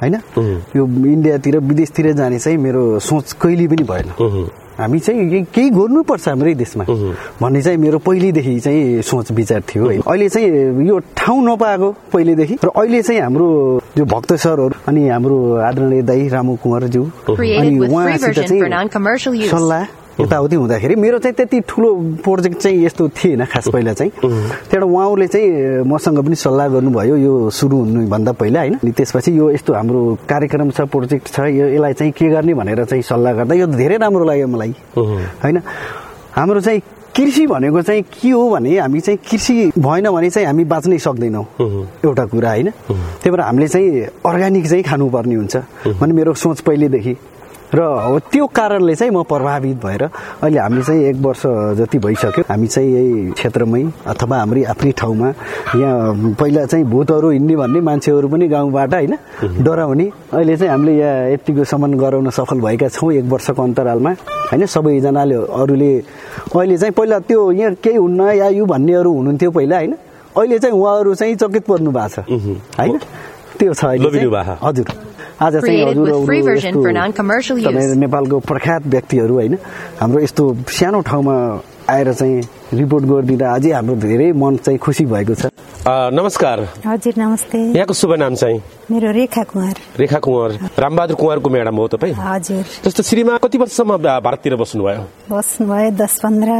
होइन? यो इन्डियातिर विदेशतिर जाने चाहिँ मेरो सोच कहिले पनि भएन। हामी चाहिँ केही गर्नुपर्छ हाम्रै देशमा। भन्ने चाहिँ मेरो पहिल्यैदेखि चाहिँ सोच विचार थियो होइन अहिले चाहिँ यो ठाउँ नपाएको पहिलेदेखि। र अहिले चाहिँ हाम्रो जो भक्त सरहरू अनि हाम्रो आदरणीय दाई रामु कुँवरज्यू अनि उहाँसित use. सल्लाह यताउति हुँदाखेरि मेरो चाहिँ त्यति ठुलो प्रोजेक्ट चाहिँ यस्तो थिएन खास पहिला चाहिँ। त्यहाँबाट उहाँले चाहिँ मसँग पनि सल्लाह गर्नुभयो यो सुरु हुनुभन्दा पहिला होइन। अनि त्यसपछि यो यस्तो हाम्रो कार्यक्रम छ प्रोजेक्ट छ यो यसलाई चाहिँ के गर्ने भनेर चाहिँ सल्लाह गर्दा यो धेरै राम्रो लाग्यो मलाई। होइन? हाम्रो चाहिँ कृषि भनेको चाहिँ के हो भने हामी चाहिँ कृषि भएन भने चाहिँ हामी बाँच्नै सक्दैनौँ। एउटा कुरा होइन। त्यही भएर हामीले चाहिँ अर्ग्यानिक चाहिँ खानुपर्ने हुन्छ भन्ने मेरो सोच पहिलेदेखि। र त्यो कारणले चाहिँ म प्रभावित भएर अहिले हामीले चाहिँ एक वर्ष जति भइसक्यो हामी चाहिँ यही क्षेत्रमै अथवा हाम्रै आफ्नै ठाउँमा यहाँ पहिला चाहिँ भूतहरू हिँड्ने भन्ने मान्छेहरू पनि गाउँबाट होइन डराउने अहिले चाहिँ हामीले यहाँ यतिकोसम्म गराउन सफल भएका छौँ एक वर्षको अन्तरालमा। होइन सबैजनाले अरूले अहिले चाहिँ पहिला त्यो यहाँ केही हुन्न या यो भन्नेहरू हुनुहुन्थ्यो पहिला होइन? अहिले चाहिँ उहाँहरू चाहिँ चकित पर्नु भएको छ। होइन? त्यो छ अहिले। हजुर। आज चाहिँ. तपाईँ नेपालको प्रख्यात व्यक्तिहरू होइन हाम्रो यस्तो सानो ठाउँमा आएर चाहिँ रिपोर्ट गरिदिँदा अझै हाम्रो धेरै मन चाहिँ खुसी भएको छ नमस्कार हजुर नमस्ते यहाँको शुभ नाम चाहिँ मेरो रेखा कुमार रेखा कुँवर रामबहादुर कुँवरको म्याडम हो तपाईँ हजुर जस्तो श्रीमा कति वर्षसम्म भारततिर बस्नुभयो बस्नुभयो दस पन्ध्र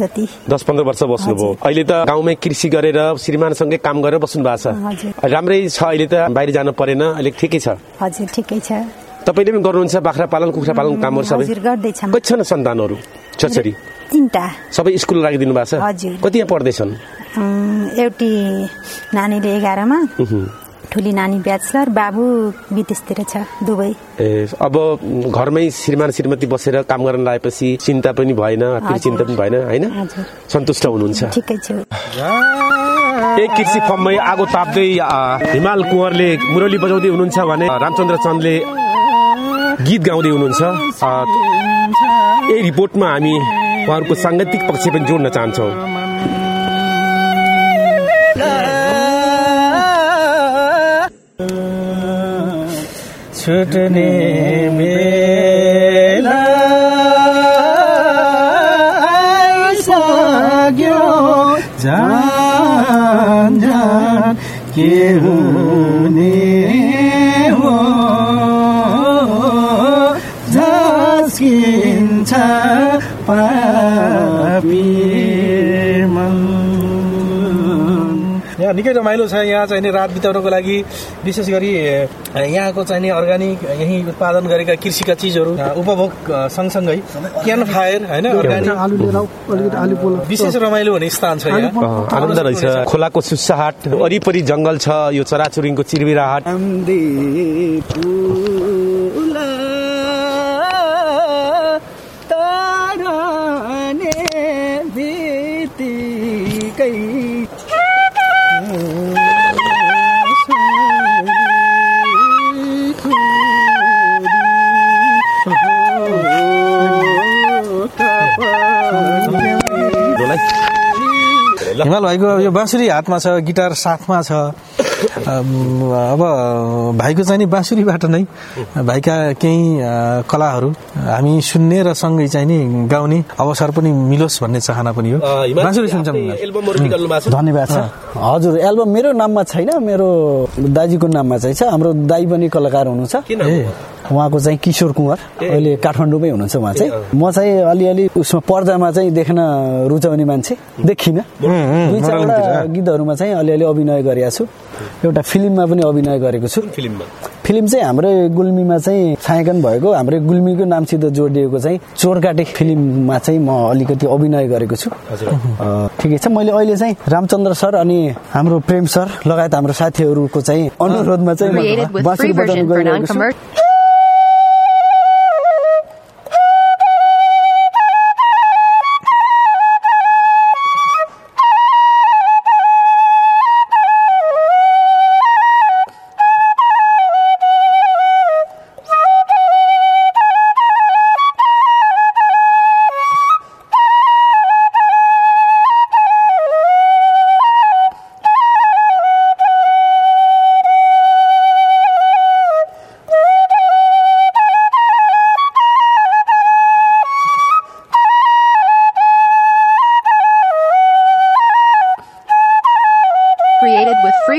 जति दस पन्ध्र वर्ष बस्नुभयो अहिले त गाउँमै कृषि गरेर श्रीमानसँगै काम गरेर बस्नु भएको। छ राम्रै छ अहिले त बाहिर जानु परेन अलिक ठिकै छ हजुर ठिकै छ तपाईँले पनि गर्नुहुन्छ बाख्रा पालन कुखुरा पालन कामहरू सबै गर्दैछौँ कति छन् सन्तानहरू छोरी तिनवटा सबै स्कुल राखिदिनु भएको छ? हजुर। कति यहाँ पढ्दैछन् एउटी नानीले एघारमा ठुली नानी ब्याचलर बाबु विदेशतिर छ दुबई ए अब घरमै श्रीमान श्रीमती बसेर काम गर्न लागेपछि चिन्ता पनि भएन। चिन्ता पनि भएन होइन। सन्तुष्ट हुनुहुन्छ। ठिकै छु। एक कृषि फर्ममै आगो ताप्दै हिमाल कुँवरले मुरली बजाउँदै हुनुहुन्छ भने रामचन्द्र चन्दले गीत गाउँदै हुनुहुन्छ। यही रिपोर्टमा हामी उहाँहरूको साङ्गीतिक पक्ष पनि जोड्न चाहन्छौँ। छुट्ने आइसक्यो। जान जान के हुने निकै रमाइलो छ। यहाँ चाहिँ नि रात बिताउनको लागि विशेष गरी यहाँको चाहिँ नि अर्ग्यानिक यहीँ उत्पादन गरेका कृषिका चिजहरू उपभोग सँगसँगै क्यान फायर होइन? विशेष रमाइलो हुने स्थान छ आनन्द रहेछ। खोलाको सुस्साहाट वरिपरि जङ्गल छ। यो चराचुरुङको चिरबिराहाट। हिमाल भाइको यो बाँसुरी हातमा छ गिटार साथमा छ। अब भाइको चाहिँ नि बाँसुरीबाट नै। भाइका केही कलाहरू हामी सुन्ने र सँगै चाहिँ नि गाउने अवसर पनि मिलोस् भन्ने चाहना पनि हो। बाँसुरी सुन्छौँ। एल्बमहरू निकाल्नु भएको छ? धन्यवाद छ। हजुर एल्बम मेरो नाममा छैन मेरो दाजुको नाममा चाहिँ छ। हाम्रो दाई पनि कलाकार हुनुहुन्छ। उहाँको चाहिँ किशोर कुँवर। अहिले काठमाडौँमै हुनुहुन्छ उहाँ चाहिँ। म चाहिँ अलिअलि उसमा पर्दामा चाहिँ देख्न रुचाउने मान्छे। देखिनँ। दुई चारवटा गीतहरूमा चाहिँ अलिअलि अभिनय गरेको छु। एउटा फिल्ममा पनि अभिनय गरेको छु। फिल्ममा? फिल्म चाहिँ हाम्रै गुल्मीमा चाहिँ छायाङ्कन भएको हाम्रै गुल्मीको नामसित जोडिएको चाहिँ चोरकाटे फिल्ममा चाहिँ म अलिकति अभिनय गरेको छु। ठिकै छ। मैले अहिले चाहिँ रामचन्द्र सर अनि हाम्रो प्रेम सर लगायत हाम्रो साथीहरूको चाहिँ अनुरोधमा चाहिँ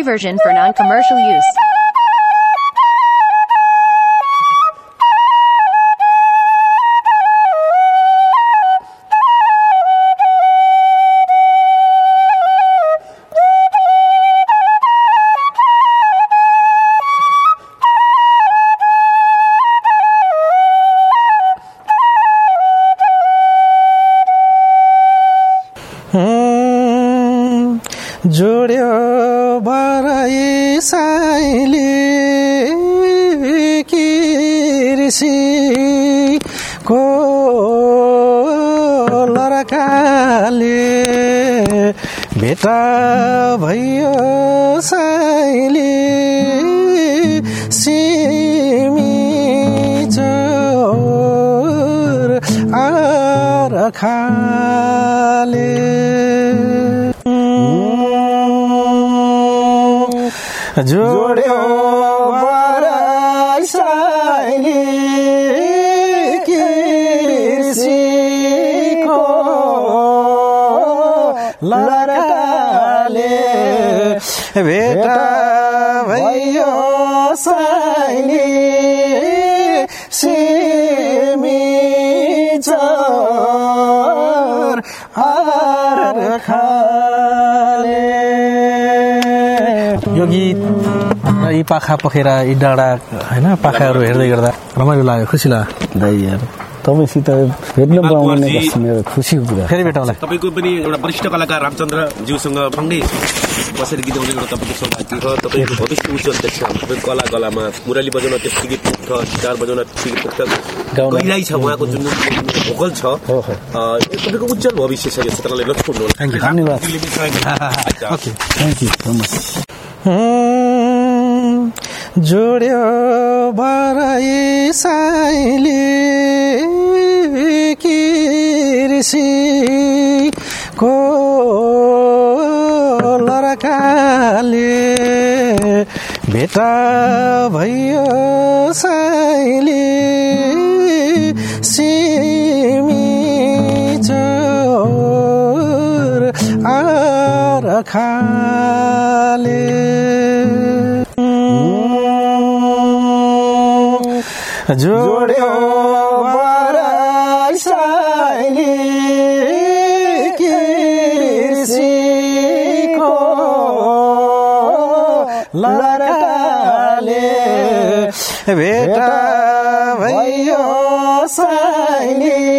free version for non-commercial use. जोड्यो बराई साइले किर्सी को लरकाले भेटा भयो साइले सिमी चोर आरखाले जोड्यो भेटा भयो साइले। यी पाखा पखेरा यी डाँडा होइन पाखाहरू हेर्दै गर्दा रमाइलो लाग्यो खुसी लाग्यो दाइ यार तपाईँसित भेट्न पाउनु मेरो खुसीको कुरा फेरि भेटौँला तपाईँको पनि एउटा वरिष्ठ कलाकार रामचन्द्र ज्यूसँग सँगै बसेर गीत गाउने एउटा तपाईँको सौभाग्य छ तपाईँको भविष्य उज्जवल देख्छ तपाईँको कला कलामा मुरली बजाउन त्यतिकै पुग्छ गिटार बजाउन त्यतिकै पुग्छ गहिराई छ उहाँको जुन भोकल छ तपाईँको उज्जवल भविष्य छ यो क्षेत्रलाई नछोड्नु होला. धन्यवाद। Okay thank you so much जोड्यो बराई साइले किर्सी को लरकाले भेटा भयो साइले सिमी चोर आरखाले। जोड्यो बराइसाइले किर्सीको लरकाले भेटा भयो साइले।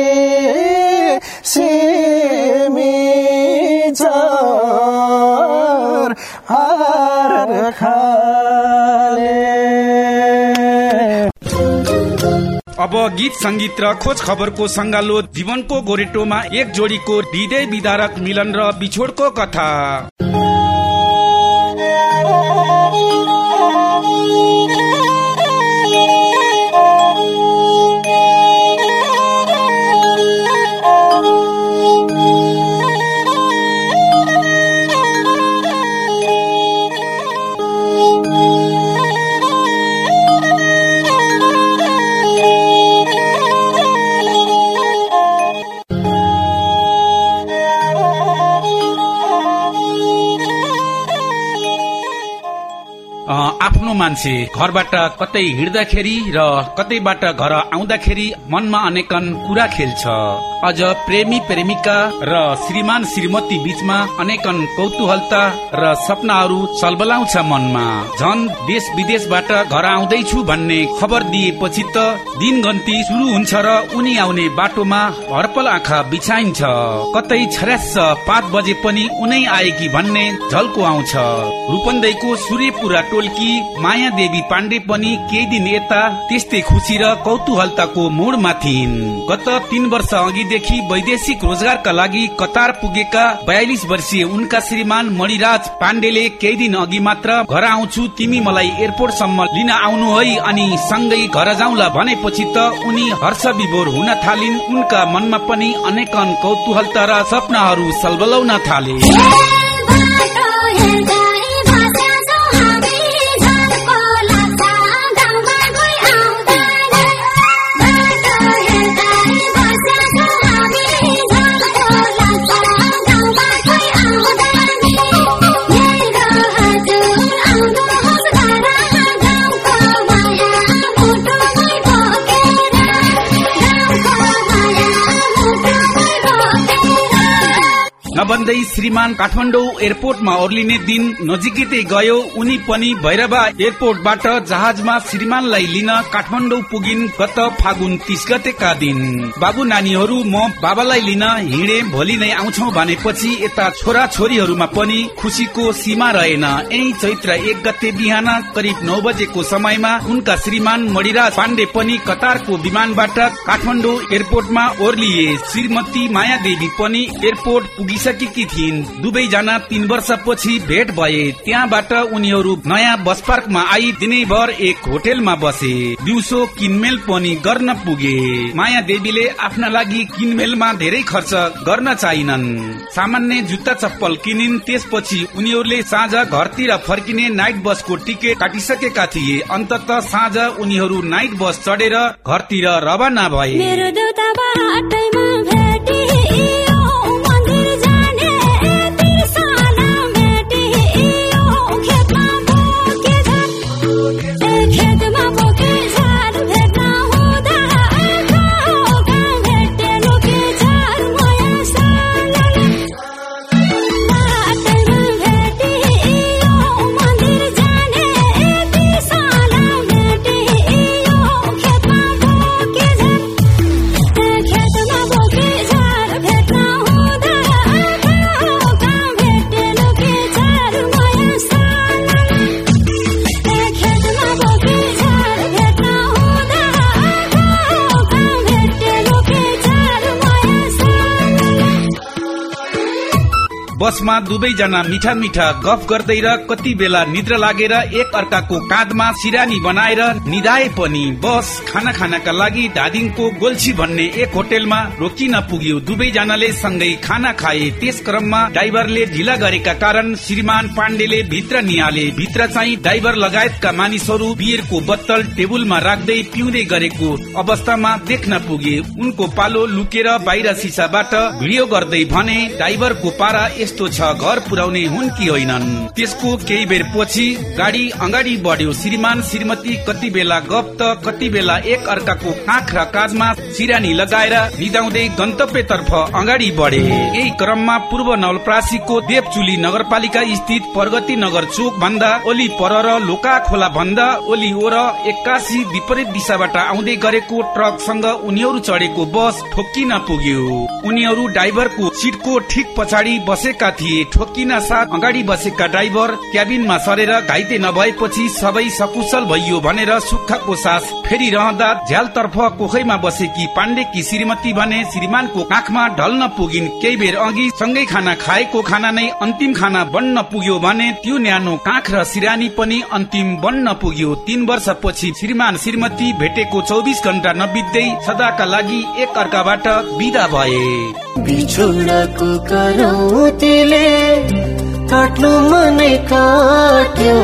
अब गीत संगीत र खोज खबरको संगालो जीवनको गोरेटोमा एक जोडीको हृदय विदारक मिलन र बिछोडको कथा। मान्छे घरबाट कतै हिँड्दाखेरि र कतैबाट घर आउँदाखेरि मनमा अनेकन कुरा खेल्छ। अझ प्रेमी प्रेमिका र श्रीमान श्रीमती बीचमा अनेकन कौतूहलता र सपनाहरू सलबलाउँछ मनमा। झन देश विदेशबाट घर आउँदैछु भन्ने खबर दिएपछि त दिन गन्ती सुरु हुन्छ र उनी आउने बाटोमा हर्पल आँखा बिछाइन्छ। कतै छर्यास पाँच बजे पनि उनै आएकी भन्ने झल्को आउँछ। रूपन्देहीको सूर्यपुरा टोल्की माया देवी पाण्डे पनि केही दिन यता त्यस्तै खुसी र कौतूहलताको मोडमा थिइन्। गत तीन वर्ष अघिदेखि वैदेशिक रोजगारका लागि कतार पुगेका बयालिस वर्षीय उनका श्रीमान मणिराज पाण्डेले केही दिन अघि मात्र घर आउँछु तिमी मलाई एयरपोर्टसम्म लिन आउनु है अनि सँगै घर जाउँला भनेपछि त उनी हर्ष विभोर हुन थालिन्। उनका मनमा पनि अनेकन कौतूहलता र सपनाहरू सलबलाउन थाले। श्रीमान काठमाडौँ एयरपोर्टमा ओर्लिने दिन नजिकै गयो। उनी पनि भैरवा एयरपोर्टबाट जहाजमा श्रीमानलाई लिन काठमाडौँ पुगिन् गत फागुन तीस गतेका दिन। बाबु नानीहरू म बाबालाई लिन हिँडे भोलि नै आउँछौ भनेपछि यता छोरा छोरीहरूमा पनि खुसीको सीमा रहेन। यही चैत्र एक गते बिहान करिब नौ बजेको समयमा उनका श्रीमान मणिराज पाण्डे पनि कतारको विमानबाट काठमाडौँ एयरपोर्टमा ओर्लिए। श्रीमती माया देवी पनि एयरपोर्ट पुगिसकेकी थिइन्। दुवैजना तीन वर्षपछि भेट भए। त्यहाँबाट उनीहरू नयाँ बस पार्कमा आई दिनैभर एक होटेलमा बसे। दिउँसो किनमेल पनि गर्न पुगे। माया देवीले आफ्ना लागि किनमेलमा धेरै खर्च गर्न चाहिनन् सामान्य जुत्ता चप्पल किनिन् त्यसपछि उनीहरूले साँझ घरतिर फर्किने नाइट बसको टिकट काटिसकेका थिए। अन्तत साँझ उनीहरू नाइट बस चढेर घरतिर रवाना भए। बसमा दुवैजना मिठा मिठा गफ गर्दै र कति बेला निद्रा लागेर एक अर्काको काँधमा सिरानी बनाएर निधाए पनि बस खाना खानाका लागि धादिङको गोल्छी भन्ने एक होटेलमा रोकिन पुग्यो दुवैजनाले सँगै खाना खाए त्यस क्रममा ड्राइभरले ढिला गरेका कारण श्रीमान पाण्डेले भित्र निहाले भित्र चाहिँ ड्राइभर लगायतका मानिसहरू बियरको बोतल टेबुलमा राख्दै पिउँदै गरेको अवस्थामा देख्न पुगे। उनको पालो लुकेर बाहिर सिसाबाट भिडियो गर्दै भने ड्राइभरको पारा यस्तो छ घर पुर्याउने हुन् कि होइनन्। त्यसको केही बेर पछि गाडी अगाडि बढ्यो। श्रीमान श्रीमती कति बेला गप त कति बेला एक अर्काको काख र काजमा सिरानी लगाएर निदाउँदै गन्तव्यतर्फ अगाडि बढे। यही क्रममा पूर्व नवलप्रासीको देवचुली नगरपालिका स्थित प्रगति नगर चोक भन्दा ओली पर र लोका खोला भन्दा ओली ओर एक्कासी विपरीत दिशाबाट आउँदै गरेको ट्रकसँग उनीहरू चढेको बस ठोक्किन पुग्यो। उनीहरू ड्राइभरको सिटको ठिक पछाडि बसेका थिए। ठोक्किन साथ अगाडि बसेका ड्राइभर क्याबिनमा सरेर घाइते नभएपछि सबै सकुशल भइयो भनेर सुक्खाको सास फेरिरहँदा झ्यालतर्फ कोखैमा बसेकी पाण्डेकी श्रीमती भने श्रीमानको काखमा ढल्न पुगिन्। केही बेर अघि सँगै खाना खाएको खाना नै अन्तिम खाना बन्न पुग्यो भने त्यो न्यानो काख र सिरानी पनि अन्तिम बन्न पुग्यो। तीन वर्षपछि श्रीमान श्रीमती भेटेको चौबिस घण्टा नबित्दै सदाका लागि एक अर्काबाट विदा भए। करौतीले काट्नु मनै काट्यो।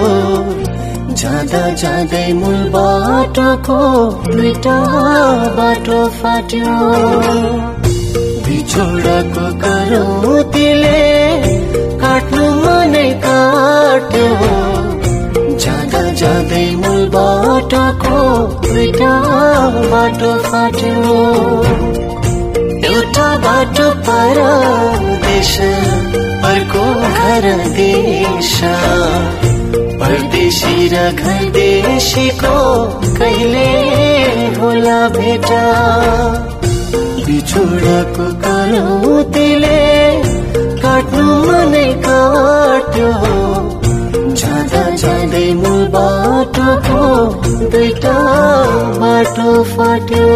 जाँदा जाँदै मूल बाटोको दुईटा बाटो फाट्यो। बिछोडको करौतीले काट्नु मनै काट्यो। जाँदा जाँदै मूल बाटोको दुईटा बाटो फाट्यो। एउटा बाटो पर देश अर्को घर देश परदेशी र घर देशीको कहिले होला भेटा। बिछोडको करौतीले काट्नु मनै काट्यो जाँदा जाँदै मूल बाटोको दुईटा बाटो फाट्यो।